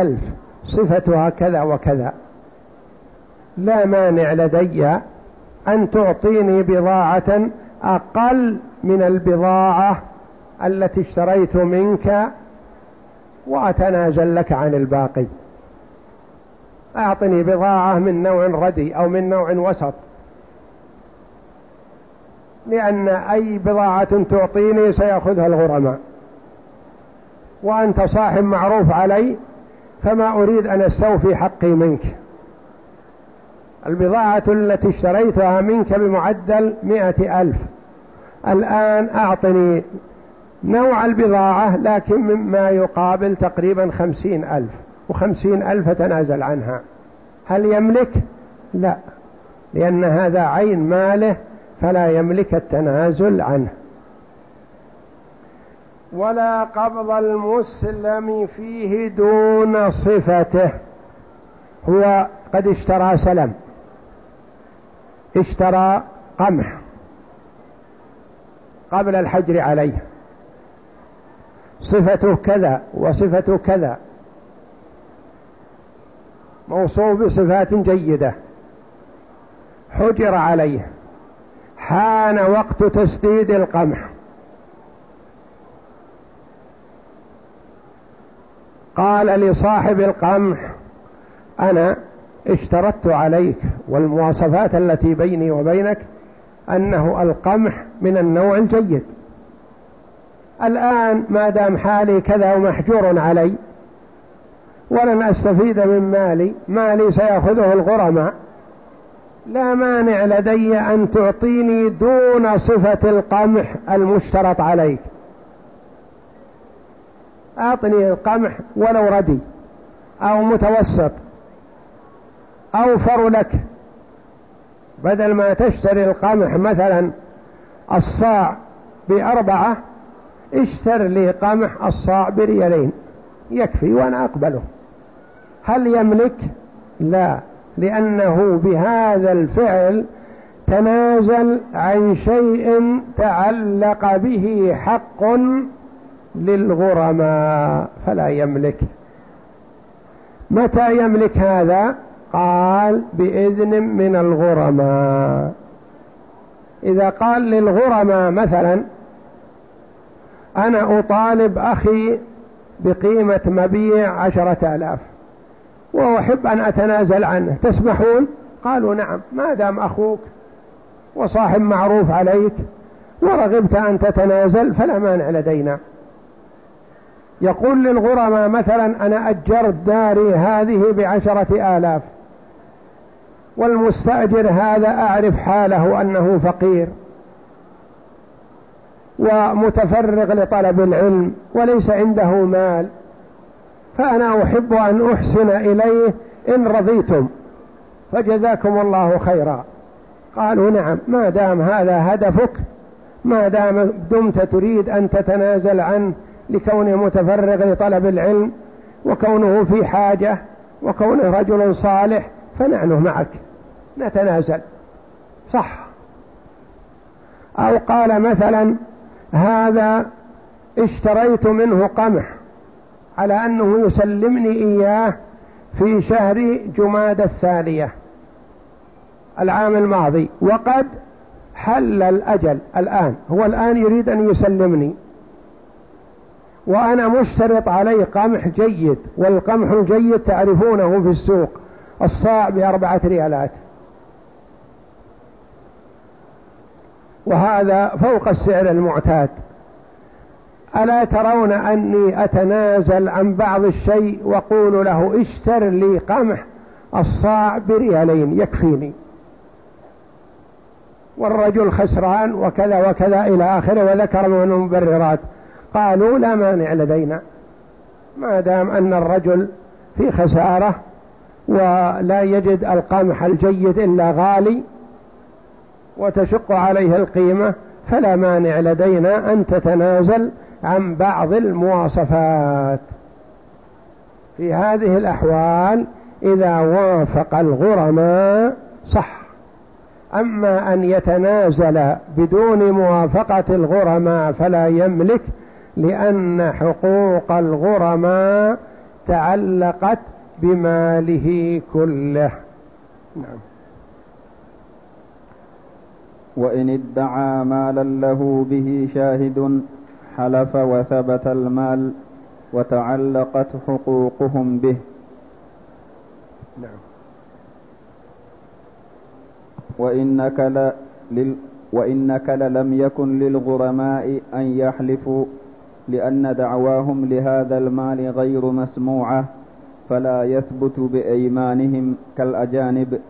ألف صفتها كذا وكذا. لا مانع لدي أن تعطيني بضاعة أقل من البضاعة التي اشتريت منك وأتنازل لك عن الباقي. أعطني بضاعة من نوع ردي أو من نوع وسط. لأن أي بضاعة تعطيني سيأخذها الغرماء. وأنت صاحب معروف علي فما أريد أن أستوفي حقي منك. البضاعة التي اشتريتها منك بمعدل مئة ألف. الآن أعطني نوع البضاعة لكن مما يقابل تقريبا خمسين ألف. وخمسين ألف تنازل عنها. هل يملك؟ لا. لأن هذا عين ماله فلا يملك التنازل عنه. ولا قبض المسلم فيه دون صفته. هو قد اشترى سلم. اشترى قمح قبل الحجر عليه. صفته كذا وصفته كذا. موصوف بصفات جيدة. حجر عليه. حان وقت تسديد القمح. قال لصاحب القمح. أنا اشترطت عليك والمواصفات التي بيني وبينك أنه القمح من النوع الجيد. الآن ما دام حالي كذا ومحجور علي ولن أستفيد من مالي مالي سيأخذه الغرماء. لا مانع لدي أن تعطيني دون صفة القمح المشترط عليك. أعطني القمح ولو ردي أو متوسط أوفر لك بدل ما تشتري القمح مثلا الصاع بأربعة اشتر لي قمح الصاع بريالين. يكفي وأنا أقبله. هل يملك؟ لا لأنه بهذا الفعل تنازل عن شيء تعلق به حق للغرماء فلا يملك. متى يملك هذا؟ قال بإذن من الغرماء. إذا قال للغرماء مثلا أنا أطالب أخي بقيمة مبيع عشرة آلاف وأحب أن أتنازل عنه. تسمحون؟ قالوا نعم. ما دام أخوك وصاحب معروف عليك ورغبت أن تتنازل فلا مانع لدينا. يقول للغرماء مثلا أنا أجرت داري هذه بعشرة آلاف والمستأجر هذا أعرف حاله أنه فقير ومتفرغ لطلب العلم وليس عنده مال فأنا أحب أن أحسن إليه إن رضيتم فجزاكم الله خيرا. قالوا نعم ما دام هذا هدفك ما دام دمت تريد أن تتنازل عنه لكونه متفرغ لطلب العلم وكونه في حاجة وكونه رجل صالح فنحن معك. نتنازل. صح. أو قال مثلا هذا اشتريت منه قمح على أنه يسلمني إياه في شهر جماد الثانية العام الماضي وقد حل الأجل الآن. هو الآن يريد أن يسلمني. وأنا مشترط عليه قمح جيد والقمح الجيد تعرفونه في السوق الصاع بأربعة ريالات. وهذا فوق السعر المعتاد. ألا ترون أني أتنازل عن بعض الشيء وقول له اشتر لي قمح الصاع بريالين يكفيني. والرجل خسران وكذا وكذا إلى آخره وذكر من المبررات. قالوا لا مانع لدينا. ما دام أن الرجل في خسارة ولا يجد القمح الجيد إلا غالي وتشق عليه القيمة فلا مانع لدينا أن تتنازل عن بعض المواصفات. في هذه الأحوال إذا وافق الغرماء صح. أما أن يتنازل بدون موافقة الغرماء فلا يملك لأن حقوق الغرماء تعلقت بماله كله. نعم. وإن ادعى مالا له به شاهد حلف وثبت المال وتعلقت حقوقهم به. نعم. وإنك ل... لل... وإنك لم يكن للغرماء أن يحلفوا لأن دعواهم لهذا المال غير مسموعة فلا يثبت بأيمانهم كالأجانب.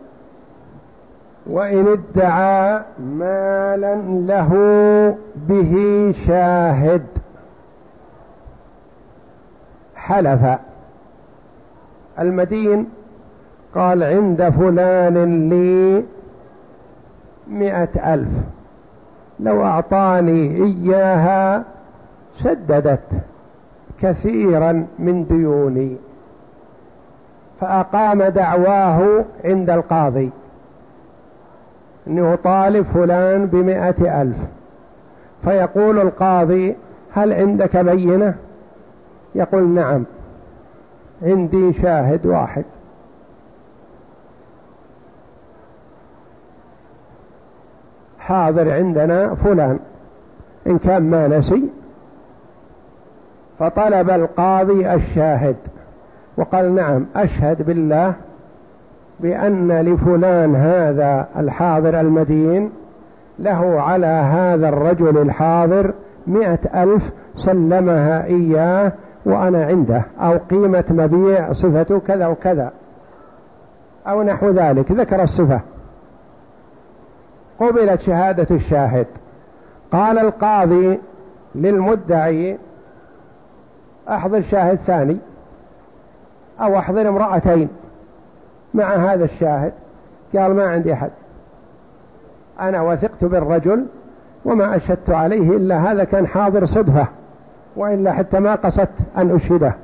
وإن ادعى مالا له به شاهد. حلف. المدين قال عند فلان لي مئة ألف. لو أعطاني إياها سددت كثيرا من ديوني فأقام دعواه عند القاضي أنه طالب فلان بمئة ألف. فيقول القاضي هل عندك بينة؟ يقول نعم عندي شاهد واحد. حاضر عندنا فلان إن كان ما نسي فطلب القاضي الشاهد وقال نعم أشهد بالله بأن لفلان هذا الحاضر المدين له على هذا الرجل الحاضر مئة ألف سلمها إياه وأنا عنده أو قيمة مبيع صفته كذا وكذا أو نحو ذلك. ذكر الصفة. قبلت شهادة الشاهد. قال القاضي للمدعي أحضر شاهد ثاني أو أحضر امرأتين مع هذا الشاهد. قال ما عندي أحد. أنا وثقت بالرجل وما أشهدت عليه إلا هذا كان حاضر صدفة وإلا حتى ما قصدت أن أشهده.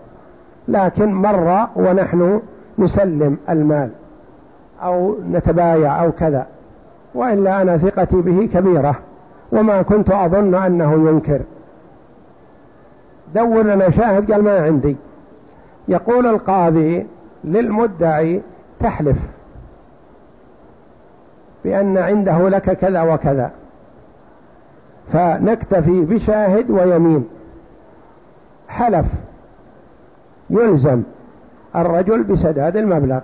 لكن مر ونحن نسلم المال أو نتبايع أو كذا وإلا أنا ثقتي به كبيرة وما كنت أظن أنه ينكر. دور لنا شاهد قال ما عندي. يقول القاضي للمدعي تحلف بأن عنده لك كذا وكذا. فنكتفي بشاهد ويمين. حلف. يلزم الرجل بسداد المبلغ.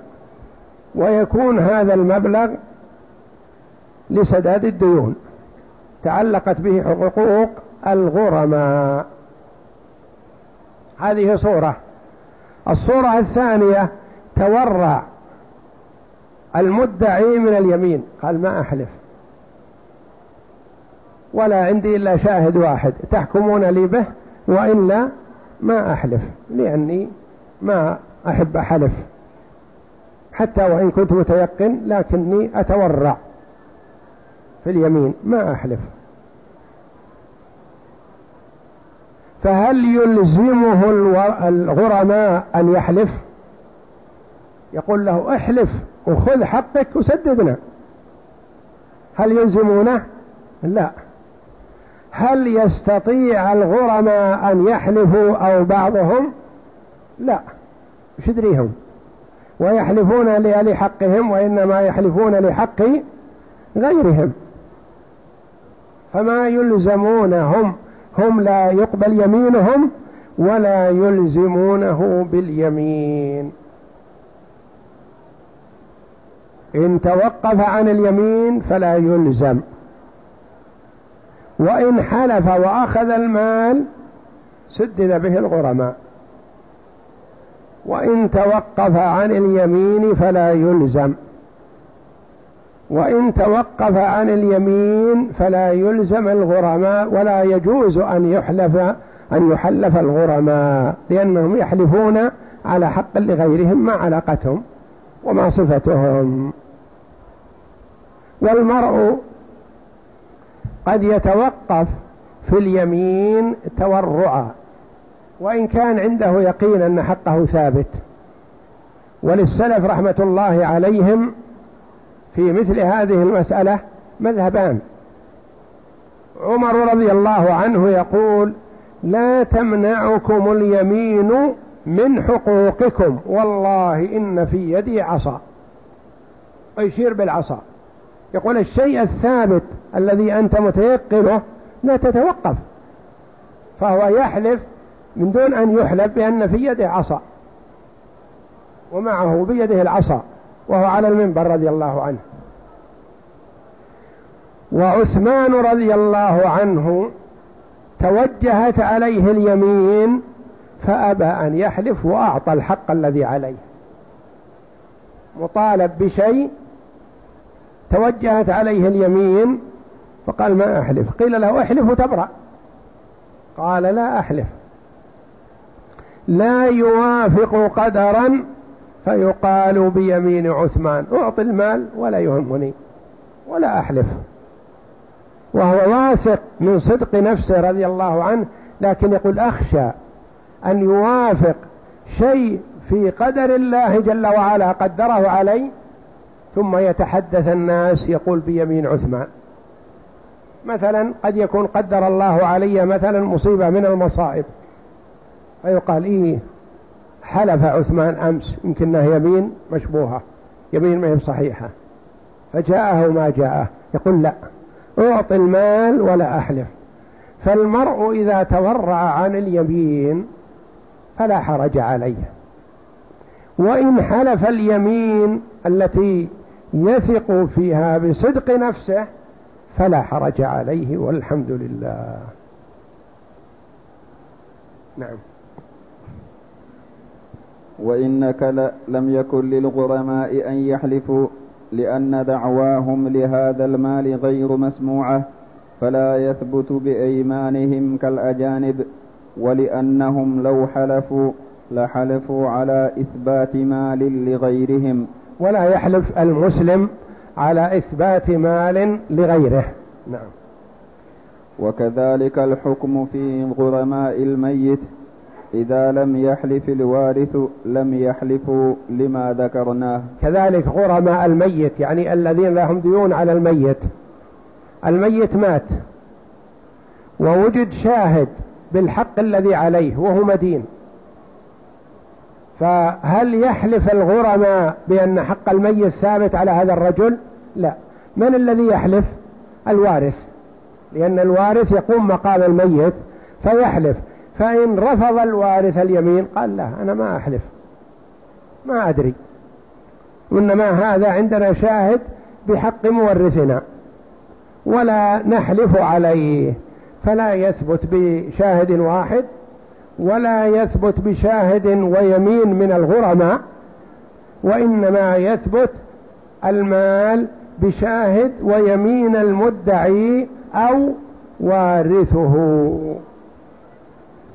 ويكون هذا المبلغ لسداد الديون. تعلقت به حقوق الغرماء. هذه صورة. الصورة الثانية تورع المدعي من اليمين. قال ما أحلف. ولا عندي إلا شاهد واحد. تحكمون لي به وإلا ما أحلف. لأني ما أحب أحلف حتى وإن كنت متيقن لكني أتورع في اليمين. ما أحلف. فهل يلزمه الغرماء أن يحلف؟ يقول له احلف وخذ حقك وسددنا. هل يلزمونه؟ لا. هل يستطيع الغرماء أن يحلفوا أو بعضهم؟ لا. مش يدريهم؟ ويحلفون لحقهم وإنما يحلفون لحق غيرهم. فما يلزمونهم هم لا يقبل يمينهم ولا يلزمونه باليمين. إن توقف عن اليمين فلا يلزم. وإن حلف وأخذ المال سدد به الغرماء. وإن توقف عن اليمين فلا يلزم. وإن توقف عن اليمين فلا يلزم الغرماء ولا يجوز أن يحلف أن يحلف الغرماء لأنهم يحلفون على حق لغيرهم ما علاقتهم وما صفتهم. والمرء قد يتوقف في اليمين تورعا وإن كان عنده يقين أن حقه ثابت. وللسلف رحمة الله عليهم في مثل هذه المسألة مذهبان. عمر رضي الله عنه يقول لا تمنعكم اليمين من حقوقكم والله إن في يدي عصا. ويشير بالعصا. يقول الشيء الثابت الذي أنت متيقنه لا تتوقف فهو يحلف من دون أن يحلف بأن في يده عصا ومعه بيده العصا. وهو على المنبر رضي الله عنه. وعثمان رضي الله عنه توجهت عليه اليمين فأبى أن يحلف وأعطى الحق الذي عليه. مطالب بشيء توجهت عليه اليمين فقال ما أحلف؟ قيل له احلف وتبرأ. قال لا أحلف. لا يوافق قدرا فيقال بيمين عثمان أعطي المال ولا يهمني ولا أحلف. وهو واثق من صدق نفسه رضي الله عنه لكن يقول أخشى أن يوافق شيء في قدر الله جل وعلا قدره علي ثم يتحدث الناس يقول بيمين عثمان. مثلا قد يكون قدر الله علي مثلا مصيبة من المصائب فيقال إيه؟ حلف عثمان أمس يمكنها يمين مشبوهة يمين ما هي صحيحة. فجاءه ما جاءه يقول لا أعطي المال ولا أحلف. فالمرء إذا تورع عن اليمين فلا حرج عليه. وإن حلف اليمين التي يثق فيها بصدق نفسه فلا حرج عليه والحمد لله. نعم. وإنك لم يكن للغرماء أن يحلفوا لأن دعواهم لهذا المال غير مسموعة فلا يثبت بأيمانهم كالأجانب ولأنهم لو حلفوا لحلفوا على إثبات مال لغيرهم. ولا يحلف المسلم على إثبات مال لغيره. نعم. وكذلك الحكم في غرماء الميت إذا لم يحلف الوارث لم يحلفوا لما ذكرناه. كذلك غرماء الميت يعني الذين لهم ديون على الميت. الميت مات ووجد شاهد بالحق الذي عليه وهو مدين. فهل يحلف الغرماء بأن حق الميت ثابت على هذا الرجل؟ لا. من الذي يحلف؟ الوارث. لأن الوارث يقوم مقام الميت فيحلف. فإن رفض الوارث اليمين قال لا أنا ما أحلف. ما أدري. وإنما هذا عندنا شاهد بحق مورثنا. ولا نحلف عليه. فلا يثبت بشاهد واحد ولا يثبت بشاهد ويمين من الغرماء وإنما يثبت المال بشاهد ويمين المدعي أو وارثه.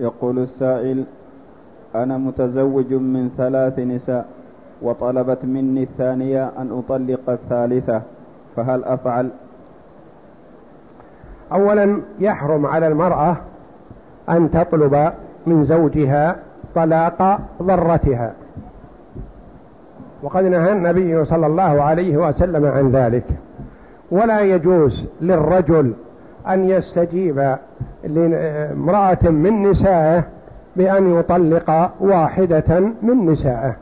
يقول السائل أنا متزوج من ثلاث نساء وطلبت مني الثانية أن أطلق الثالثة فهل أفعل؟ أولا يحرم على المرأة أن تطلب من زوجها طلاق ضرتها. وقد نهى النبي صلى الله عليه وسلم عن ذلك. ولا يجوز للرجل أن يستجيب لامرأة من نسائه بأن يطلق واحدة من نسائه.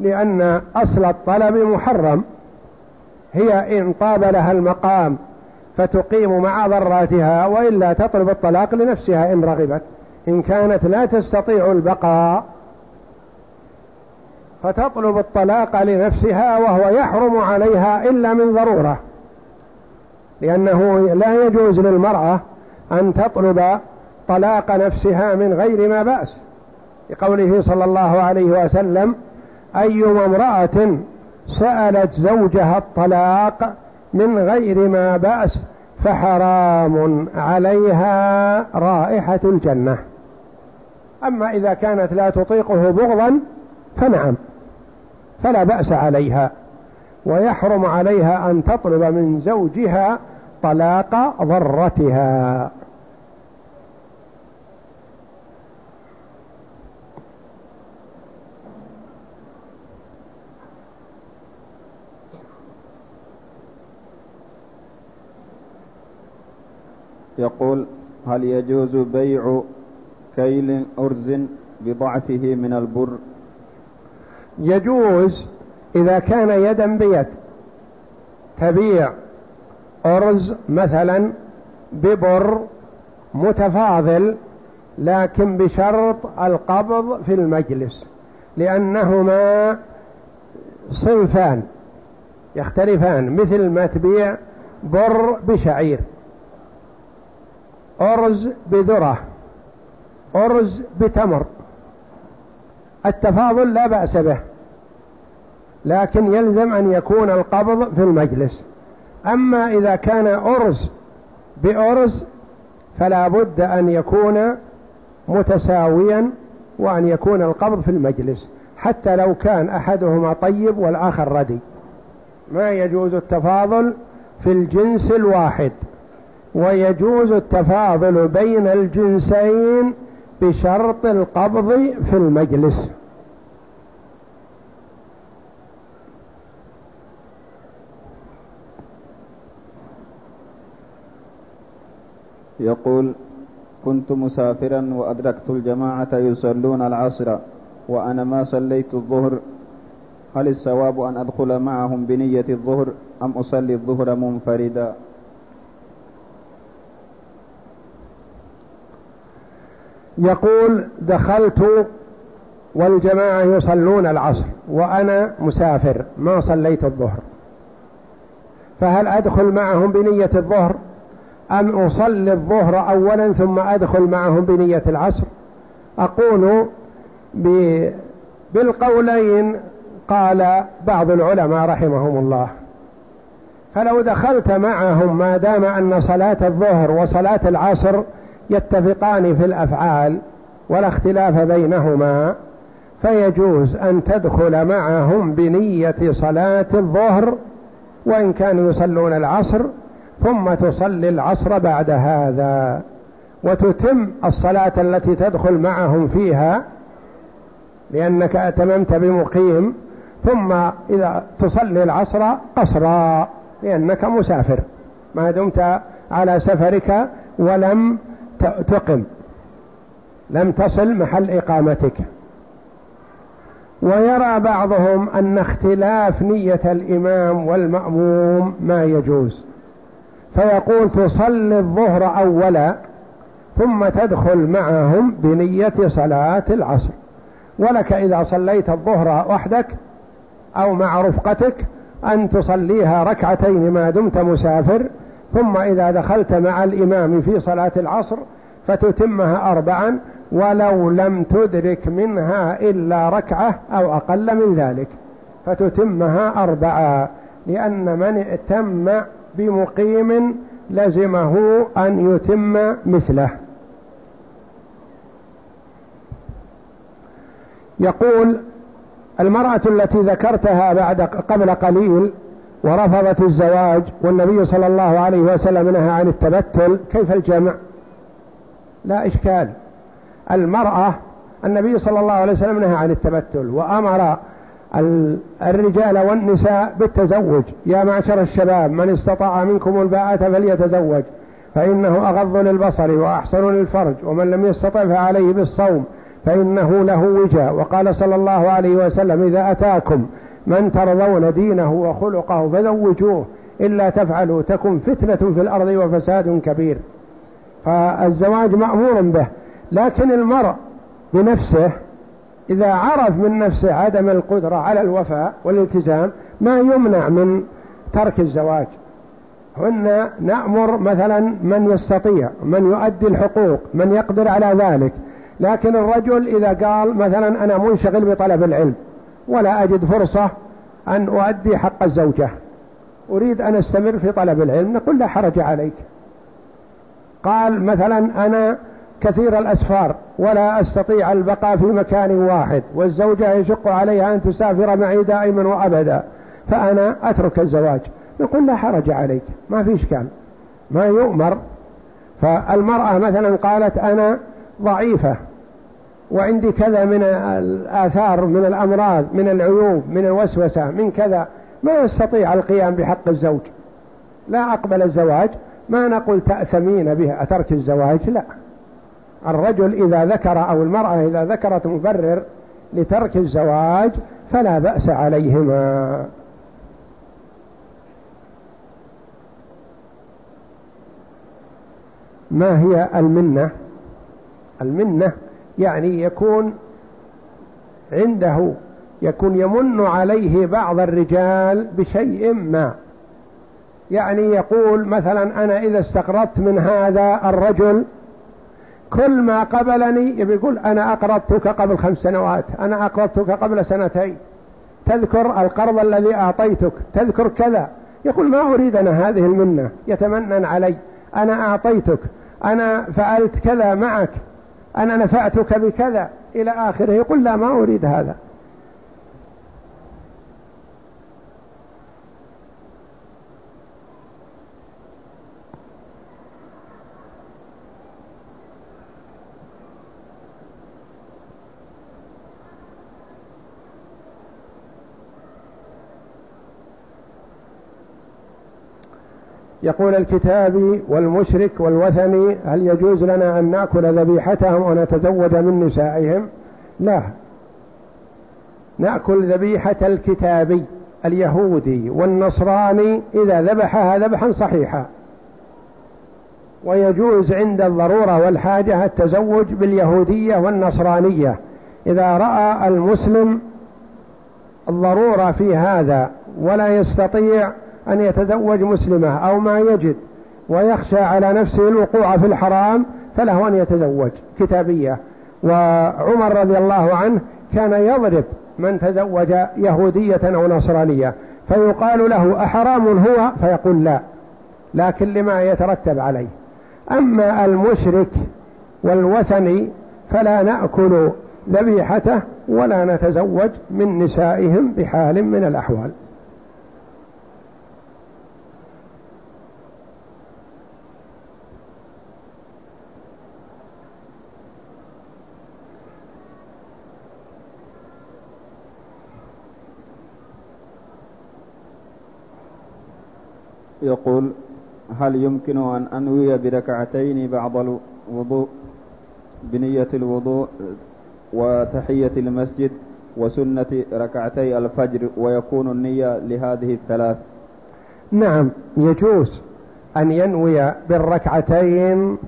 لأن أصل الطلب محرم. هي إن طاب لها المقام فتقيم مع ضراتها وإلا تطلب الطلاق لنفسها إن رغبت. إن كانت لا تستطيع البقاء فتطلب الطلاق لنفسها وهو يحرم عليها إلا من ضرورة. لأنه لا يجوز للمرأة أن تطلب طلاق نفسها من غير ما بأس. لقوله صلى الله عليه وسلم أيما امرأة سألت زوجها الطلاق من غير ما بأس فحرام عليها رائحة الجنة. أما إذا كانت لا تطيقه بغضا فنعم فلا بأس عليها. ويحرم عليها أن تطلب من زوجها طلاق ضرتها. يقول هل يجوز بيع كيل أرز بضعفه من البر؟ يجوز إذا كان يدا بيد. تبيع أرز مثلا ببر متفاضل لكن بشرط القبض في المجلس لأنهما صنفان يختلفان مثل ما تبيع بر بشعير. أرز بذرة أرز بتمر. التفاضل لا بأس به لكن يلزم أن يكون القبض في المجلس. أما إذا كان أرز بأرز فلا بد أن يكون متساويا وأن يكون القبض في المجلس حتى لو كان أحدهما طيب والآخر ردي. ما يجوز التفاضل في الجنس الواحد؟ ويجوز التفاضل بين الجنسين بشرط القبض في المجلس. يقول كنت مسافرا وأدركت الجماعة يصلون العصر وأنا ما صليت الظهر. هل الصواب أن أدخل معهم بنية الظهر أم أصلي الظهر منفردا؟ يقول دخلت والجماعة يصلون العصر وأنا مسافر ما صليت الظهر. فهل أدخل معهم بنية الظهر؟ أم أصلي الظهر أولا ثم أدخل معهم بنية العصر؟ أقول بالقولين قال بعض العلماء رحمهم الله. فلو دخلت معهم ما دام أن صلاة الظهر وصلاة العصر يتفقان في الأفعال ولا اختلاف بينهما فيجوز أن تدخل معهم بنية صلاة الظهر وإن كانوا يصلون العصر ثم تصلي العصر بعد هذا. وتتم الصلاة التي تدخل معهم فيها لأنك أتممت بمقيم ثم إذا تصلي العصر قصرا لأنك مسافر ما دمت على سفرك ولم تقم لم تصل محل إقامتك. ويرى بعضهم أن اختلاف نية الإمام والمأموم ما يجوز. فيقول تصلي الظهر أولا ثم تدخل معهم بنية صلاة العصر. ولك إذا صليت الظهر وحدك أو مع رفقتك أن تصليها ركعتين ما دمت مسافر ثم إذا دخلت مع الإمام في صلاة العصر فتتمها أربعا ولو لم تدرك منها إلا ركعة أو أقل من ذلك فتتمها أربعا لأن من ائتم بمقيم لزمه أن يتم مثله. يقول المرأة التي ذكرتها بعد قبل قليل ورفضت الزواج والنبي صلى الله عليه وسلم نهى عن التبتل كيف الجمع؟ لا إشكال. المرأة النبي صلى الله عليه وسلم نهى عن التبتل وأمر الرجال والنساء بالتزوج. يا معشر الشباب من استطاع منكم الباءة فليتزوج فإنه أغض للبصر وأحسن للفرج ومن لم يستطع فعليه بالصوم فإنه له وجاء وقال صلى الله عليه وسلم إذا أتاكم من ترضون دينه وخلقه فزوجوه إلا تفعلوا تكن فتنة في الأرض وفساد كبير. فالزواج مأمور به لكن المرء بنفسه إذا عرف من نفسه عدم القدرة على الوفاء والالتزام ما يمنع من ترك الزواج. هن نأمر مثلا من يستطيع من يؤدي الحقوق من يقدر على ذلك لكن الرجل إذا قال مثلا أنا منشغل بطلب العلم ولا أجد فرصة أن أؤدي حق الزوجة. أريد أن أستمر في طلب العلم نقول لا حرج عليك. قال مثلا أنا كثير الأسفار ولا أستطيع البقاء في مكان واحد والزوجة يشق عليها أن تسافر معي دائما وأبدا فأنا أترك الزواج. نقول لا حرج عليك ما في إشكال ما يؤمر. فالمرأة مثلا قالت أنا ضعيفة. وعندي كذا من الآثار من الأمراض من العيوب من الوسوسة من كذا. ما يستطيع القيام بحق الزوج. لا أقبل الزواج. ما نقول تأثمين به أترك الزواج؟ لا. الرجل إذا ذكر أو المرأة إذا ذكرت مبرر لترك الزواج فلا بأس عليهما. ما هي المنة؟ المنة يعني يكون عنده يكون يمن عليه بعض الرجال بشيء ما. يعني يقول مثلا أنا إذا استقرضت من هذا الرجل كل ما قبلني يقول أنا أقرضتك قبل خمس سنوات أنا أقرضتك قبل سنتين. تذكر القرض الذي أعطيتك تذكر كذا. يقول ما أريد أنا هذه المنة يتمنن علي. أنا أعطيتك أنا فعلت كذا معك. أنا نفعتك بكذا إلى آخره. يقول لا ما أريد هذا. يقول الكتابي والمشرك والوثني هل يجوز لنا أن نأكل ذبيحتهم ونتزوج من نسائهم؟ لا. نأكل ذبيحة الكتابي اليهودي والنصراني إذا ذبحها ذبحا صحيحا. ويجوز عند الضرورة والحاجة التزوج باليهودية والنصرانية. إذا رأى المسلم الضرورة في هذا ولا يستطيع أن يتزوج مسلمة أو ما يجد ويخشى على نفسه الوقوع في الحرام فله أن يتزوج. كتابية. وعمر رضي الله عنه كان يضرب من تزوج يهودية أو نصرانية فيقال له أحرام هو؟ فيقول لا. لكن لما يترتب عليه. أما المشرك والوثني فلا نأكل ذبيحته ولا نتزوج من نسائهم بحال من الأحوال. يقول هل يمكن أن أنوي بركعتين بعض الوضوء؟ بنية الوضوء وتحية المسجد وسنة ركعتي الفجر ويكون النية لهذه الثلاث. نعم يجوز أن ينوي بالركعتين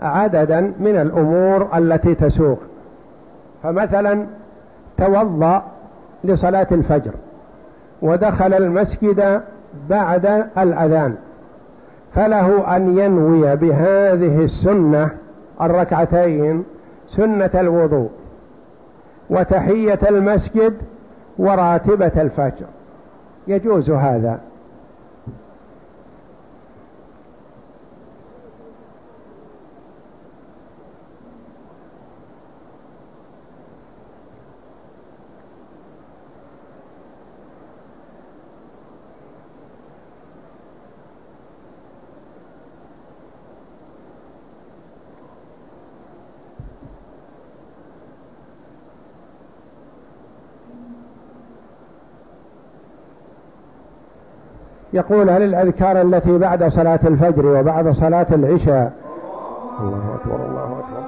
عددا من الأمور التي تسوق. فمثلا توضأ لصلاة الفجر ودخل المسجد بعد الأذان فله أن ينوي بهذه السنة الركعتين سنة الوضوء وتحية المسجد وراتبة الفجر. يجوز هذا. يقول هل الأذكار التي بعد صلاة الفجر وبعد صلاة العشاء؟ الله أكبر الله أكبر.